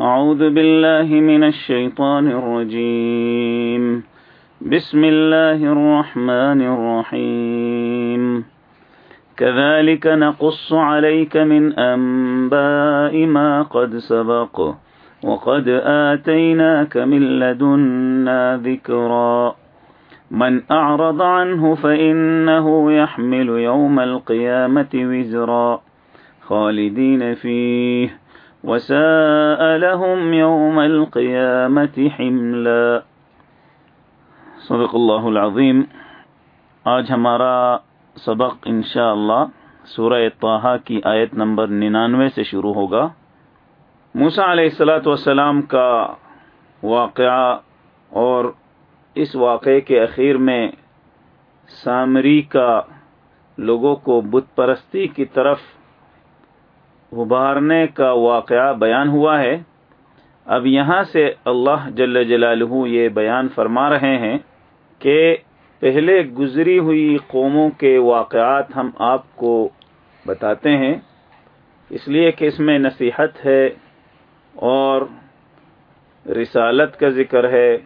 أعوذ بالله من الشيطان الرجيم. بسم الله الرحمن الرحيم. كذلك نقص عليك من أنباء ما قد سبق وقد آتيناك من لدنا ذكرا. من أعرض عنه فإنه يحمل يوم القيامة وزرا. خالدين فيه. وساء لهم يوم القيامة حملا. صدق اللہ العظیم. آج ہمارا سبق انشاءاللہ سورہ طه کی آیت نمبر ننانوے سے شروع ہوگا. موسا علیہ السلاۃ والسلام کا واقعہ اور اس واقعے کے اخیر میں سامری کا لوگوں کو بت پرستی کی طرف ابھارنے کا واقعہ بیان ہوا ہے۔ اب یہاں سے اللہ جل جلالہ یہ بیان فرما رہے ہیں کہ پہلے گزری ہوئی قوموں کے واقعات ہم آپ کو بتاتے ہیں۔ اس لیے کہ اس میں نصیحت ہے اور رسالت کا ذکر ہے،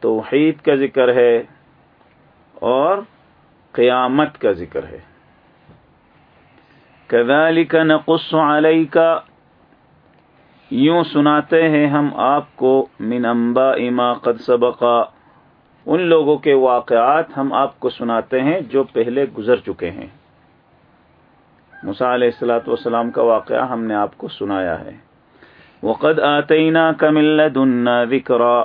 توحید کا ذکر ہے اور قیامت کا ذکر ہے۔ کذالک نقص علیک یوں سناتے ہیں ہم آپ کو، من انباء ما قد سبقا۔ ان لوگوں کے واقعات ہم آپ کو سناتے ہیں جو پہلے گزر چکے ہیں۔ علیہ السلاۃ والسلام کا واقعہ ہم نے آپ کو سنایا ہے۔ وقد آتینا کمل دن ذکرا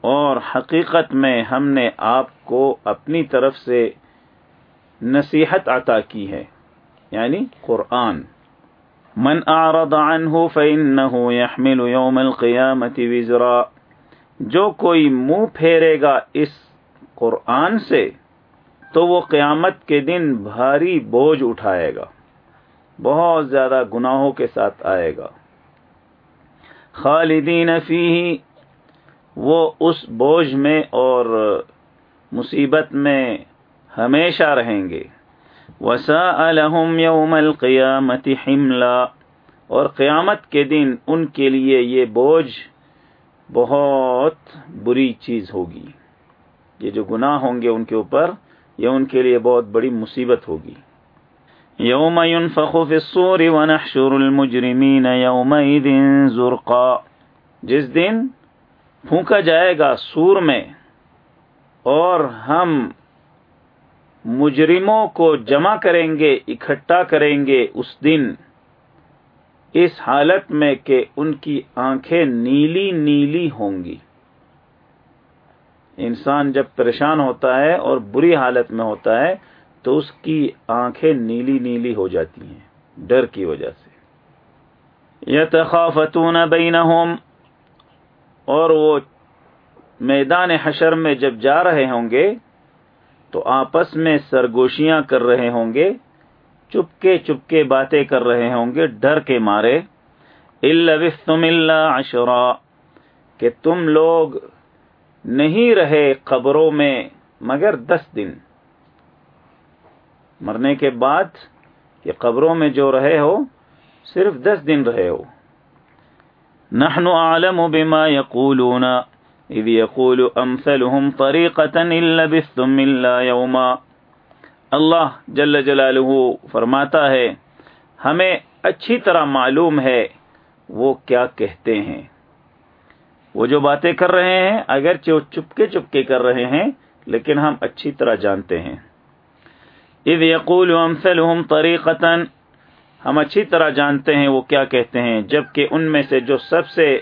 اور حقیقت میں ہم نے آپ کو اپنی طرف سے نصیحت عطا کی ہے۔ یعنی قرآن۔ من اعرض عنه فإنه يحمل يوم القيامة وزرا۔ جو کوئی منہ پھیرے گا اس قرآن سے، تو وہ قیامت کے دن بھاری بوجھ اٹھائے گا۔ بہت زیادہ گناہوں کے ساتھ آئے گا۔ خالدین فیہ، وہ اس بوجھ میں اور مصیبت میں ہمیشہ رہیں گے۔ وسا الحم یوم القیامت حملہ اور قیامت کے دن ان کے لیے یہ بوجھ بہت بری چیز ہوگی۔ یہ جو گناہ ہوں گے ان کے اوپر، یہ ان کے لیے بہت بڑی مصیبت ہوگی۔ یوم ينفخ في الصور ونحشر المجرمین يومئذ زرقا۔ جس دن پھونکا جائے گا سور میں، اور ہم مجرموں کو جمع کریں گے، اکٹھا کریں گے اس دن۔ اس حالت میں کہ ان کی آنکھیں نیلی نیلی ہوں گی۔ انسان جب پریشان ہوتا ہے اور بری حالت میں ہوتا ہے، تو اس کی آنکھیں نیلی نیلی ہو جاتی ہیں، ڈر کی وجہ سے۔ یتخافتون بینہم، اور وہ میدان حشر میں جب جا رہے ہوں گے تو آپس میں سرگوشیاں کر رہے ہوں گے، چپکے چپکے باتیں کر رہے ہوں گے، ڈر کے مارے۔ تم اللہ عشرا، کہ تم لوگ نہیں رہے قبروں میں مگر دس دن۔ مرنے کے بعد کہ قبروں میں جو رہے ہو، صرف دس دن رہے ہو۔ نحن عالم بما يقولون اذ يقول امثلهم طريقة ان لبثتم الا يوما. اللہ جل جلالہ فرماتا ہے، ہمیں اچھی طرح معلوم ہے وہ کیا کہتے ہیں۔ وہ جو باتیں کر رہے ہیں، اگرچہ وہ چپکے چپکے کر رہے ہیں، لیکن ہم اچھی طرح جانتے ہیں۔ اذ يقول امثلهم طریقتا، ہم اچھی طرح جانتے ہیں وہ کیا کہتے ہیں، جبکہ ان میں سے جو سب سے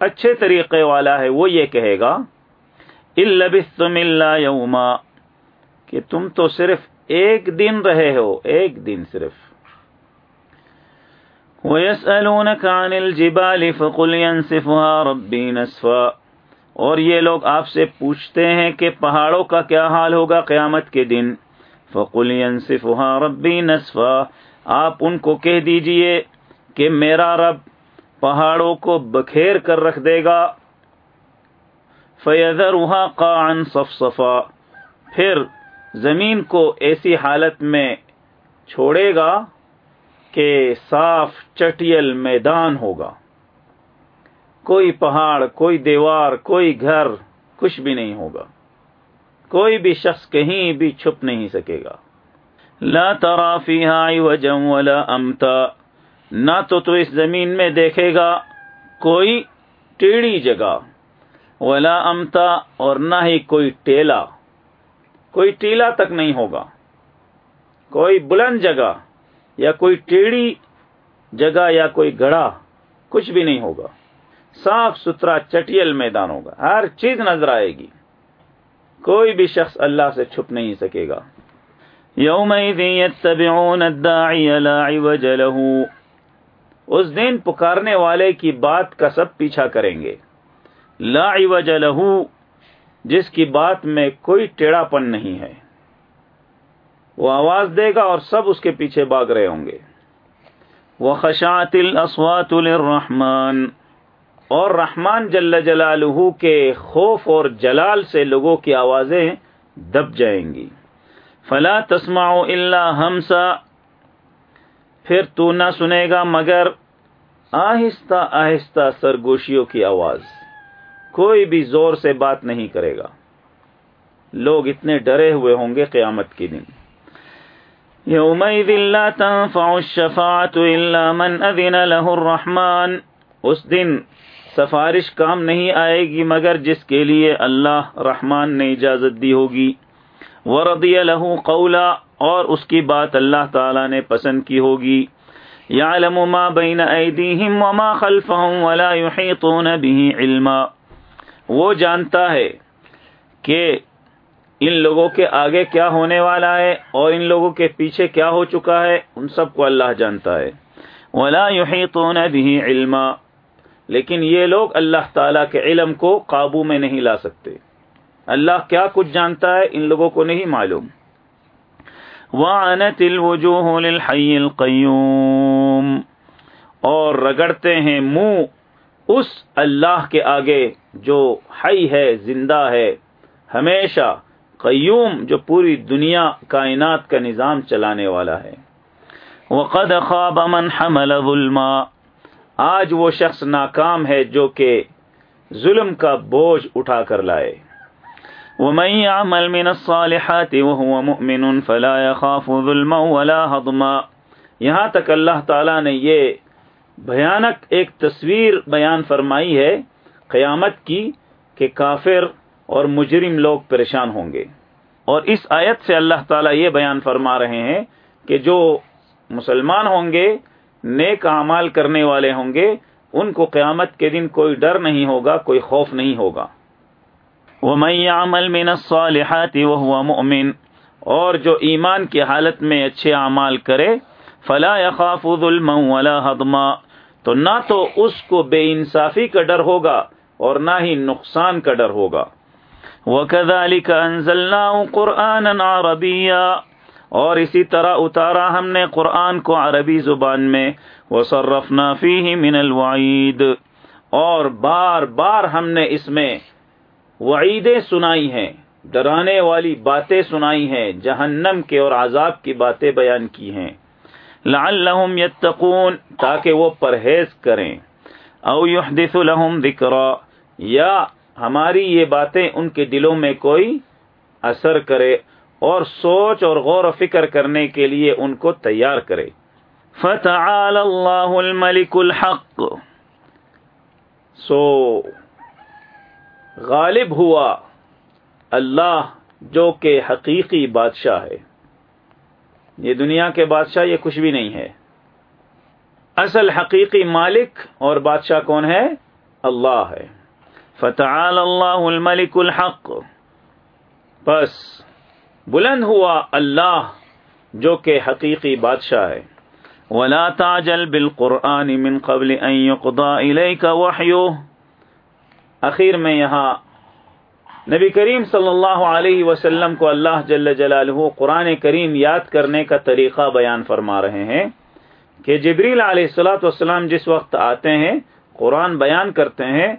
اچھے طریقے والا ہے، وہ یہ کہے گا البستم اللہ یوما کہ تم تو صرف ایک دن رہے ہو، ایک دن صرف۔ وَيَسْأَلُونَكَ عَنِ الْجِبَالِ فَقُلْ يَنْسِفُهَا رَبِّي نَسْفًا۔ اور یہ لوگ آپ سے پوچھتے ہیں کہ پہاڑوں کا کیا حال ہوگا قیامت کے دن؟ فَقُلْ يَنْسِفُهَا رَبِّي نَسْفًا۔ آپ ان کو کہہ دیجیے کہ میرا رب پہاڑوں کو بکھیر کر رکھ دے گا۔ فیضر وہاں قان صف صفا پھر زمین کو ایسی حالت میں چھوڑے گا کہ صاف چٹیل میدان ہوگا۔ کوئی پہاڑ، کوئی دیوار، کوئی گھر کچھ بھی نہیں ہوگا۔ کوئی بھی شخص کہیں بھی چھپ نہیں سکے گا۔ لا ترا فیہا وجم ولا امتا۔ نہ تو تو اس زمین میں دیکھے گا کوئی ٹیڑھی جگہ، ولا امتا اور نہ ہی کوئی ٹیلا۔ کوئی ٹیلا تک نہیں ہوگا۔ کوئی بلند جگہ یا کوئی ٹیڑھی جگہ یا کوئی گڑھا کچھ بھی نہیں ہوگا۔ صاف ستھرا چٹیل میدان ہوگا۔ ہر چیز نظر آئے گی۔ کوئی بھی شخص اللہ سے چھپ نہیں سکے گا۔ یوم اس دن پکارنے والے کی بات کا سب پیچھا کریں گے۔ لا عوج جس کی بات میں کوئی ٹیڑھا پن نہیں ہے۔ وہ آواز دے گا اور سب اس کے پیچھے باغ رہے ہوں گے۔ وہ خشات الاسوات للرحمن، اور رحمان جل جلالہ کے خوف اور جلال سے لوگوں کی آوازیں دب جائیں گی۔ فلا تسمع الا ہمسا پھر تو نہ سنے گا مگر آہستہ آہستہ سرگوشیوں کی آواز۔ کوئی بھی زور سے بات نہیں کرے گا۔ لوگ اتنے ڈرے ہوئے ہوں گے قیامت کے دن۔ لا تنفع الا من اذن له الرحمن۔ اس دن سفارش کام نہیں آئے گی مگر جس کے لیے اللہ رحمان نے اجازت دی ہوگی۔ ورضی له قولا۔ اور اس کی بات اللہ تعالی نے پسند کی ہوگی۔ يعلم ما بين ايديهم وما خلفهم ولا يحيطون به علما۔ وہ جانتا ہے کہ ان لوگوں کے آگے کیا ہونے والا ہے اور ان لوگوں کے پیچھے کیا ہو چکا ہے، ان سب کو اللہ جانتا ہے۔ ولا يحيطون به علما۔ لیکن یہ لوگ اللہ تعالی کے علم کو قابو میں نہیں لا سکتے۔ اللہ کیا کچھ جانتا ہے، ان لوگوں کو نہیں معلوم۔ وعنت الوجوہ للحی القیوم اور رگڑتے ہیں منہ اس اللہ کے آگے جو حی ہے، زندہ ہے۔ ہمیشہ قیوم جو پوری دنیا، کائنات کا نظام چلانے والا ہے۔ وقد خواب من حمل ظلما۔ آج وہ شخص ناکام ہے جو کہ ظلم کا بوجھ اٹھا کر لائے۔ ومن يعمل من الصالحات وهو مؤمن فلا يخاف ظلما ولا هضما۔ یہاں تک اللہ تعالی نے یہ بھیانک ایک تصویر بیان فرمائی ہے قیامت کی کہ کافر اور مجرم لوگ پریشان ہوں گے۔ اور اس آیت سے اللہ تعالی یہ بیان فرما رہے ہیں کہ جو مسلمان ہوں گے، نیک اعمال کرنے والے ہوں گے، ان کو قیامت کے دن کوئی ڈر نہیں ہوگا، کوئی خوف نہیں ہوگا۔ وَمَن يَعْمَلْ مِنَ الصَّالِحَاتِ وَهُوَ مُؤْمِن، اور جو ایمان کی حالت میں اچھے اعمال کرے، فلا يخاف ظلما ولا هضما۔ تو نہ تو اس کو بے انصافی کا ڈر ہوگا اور نہ ہی نقصان کا ڈر ہوگا۔ وَكَذَلِكَ أَنزَلْنَاهُ قُرْآنًا عَرَبِيًّا۔ اور اسی طرح اتارا ہم نے قرآن کو عربی زبان میں۔ وَصَرَّفْنَا فِيهِ مِنَ الْوَعِيدِ۔ اور بار بار ہم نے اس میں وعیدیں سنائی ہیں، ڈرانے والی باتیں سنائی ہیں، جہنم کے اور عذاب کی باتیں بیان کی ہیں۔ لعلہم یتقون، تاکہ وہ پرہیز کریں۔ او یحدث لهم ذکرا، یا ہماری یہ باتیں ان کے دلوں میں کوئی اثر کرے اور سوچ اور غور و فکر کرنے کے لیے ان کو تیار کرے۔ فتعال اللہ الملک الحق۔ سو غالب ہوا اللہ جو کہ حقیقی بادشاہ ہے۔ یہ دنیا کے بادشاہ یہ کچھ بھی نہیں ہے۔ اصل حقیقی مالک اور بادشاہ کون ہے؟ اللہ ہے۔ فتعال اللہ الملک الحق۔ بس، بلند ہوا اللہ جو کہ حقیقی بادشاہ ہے۔ ولا تعجل بالقرآن من قبل ان يقضى اليك وحيه۔ اخیر میں یہاں نبی کریم صلی اللہ علیہ وسلم کو اللہ جل جلالہ قرآن کریم یاد کرنے کا طریقہ بیان فرما رہے ہیں کہ جبریل علیہ السلاۃ والسلام جس وقت آتے ہیں، قرآن بیان کرتے ہیں،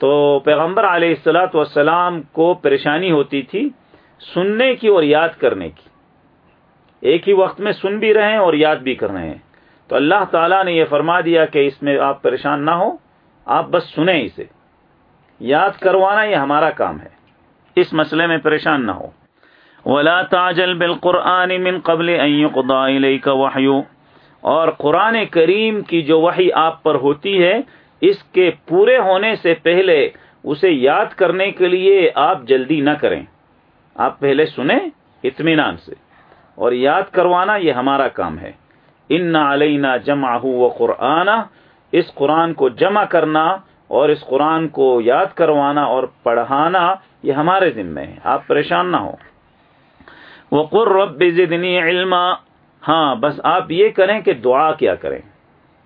تو پیغمبر علیہ السلاۃ والسلام کو پریشانی ہوتی تھی سننے کی اور یاد کرنے کی۔ ایک ہی وقت میں سن بھی رہے ہیں اور یاد بھی کر رہے ہیں۔ تو اللہ تعالیٰ نے یہ فرما دیا کہ اس میں آپ پریشان نہ ہو آپ بس سنیں اسے۔ یاد کروانا یہ ہمارا کام ہے۔ اس مسئلے میں پریشان نہ ہو۔ ولا تاجل بالقرآن من قبل ان يقضى اليك اور قرآن کریم کی جو وحی آپ پر ہوتی ہے، اس کے پورے ہونے سے پہلے اسے یاد کرنے کے لیے آپ جلدی نہ کریں۔ آپ پہلے سنیں اطمینان سے۔ اور یاد کروانا یہ ہمارا کام ہے۔ ان علینا جمع و قرآن اس قرآن کو جمع کرنا اور اس قرآن کو یاد کروانا اور پڑھانا یہ ہمارے ذمے ہے۔ آپ پریشان نہ ہو۔ وہ رب زدنی علما۔ ہاں بس آپ یہ کریں کہ دعا کیا کریں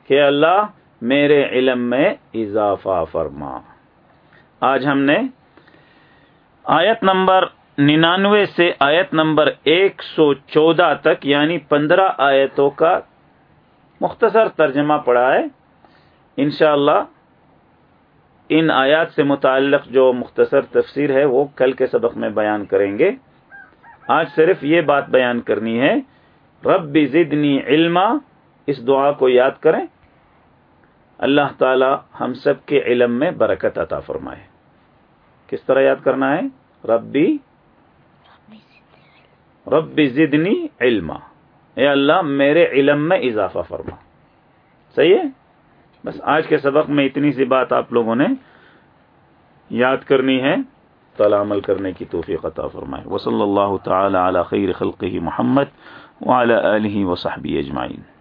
کہ اللہ میرے علم میں اضافہ فرما۔ آج ہم نے آیت نمبر ننانوے سے آیت نمبر ایک سو چودہ تک یعنی پندرہ آیتوں کا مختصر ترجمہ پڑھا ہے۔ انشاءاللہ اللہ ان آیات سے متعلق جو مختصر تفسیر ہے وہ کل کے سبق میں بیان کریں گے۔ آج صرف یہ بات بیان کرنی ہے رب زدنی علما، اس دعا کو یاد کریں۔ اللہ تعالی ہم سب کے علم میں برکت عطا فرمائے۔ کس طرح یاد کرنا ہے؟ ربی رب زدنی علما۔ اے اللہ، میرے علم میں اضافہ فرما۔ صحیح ہے؟ بس آج کے سبق میں اتنی سی بات آپ لوگوں نے یاد کرنی ہے تعالی عمل کرنے کی توفیق عطا فرمائے۔ وصلی اللہ تعالی علی خیر خلقہ محمد وعلی آلہ وصحبہ اجمعین۔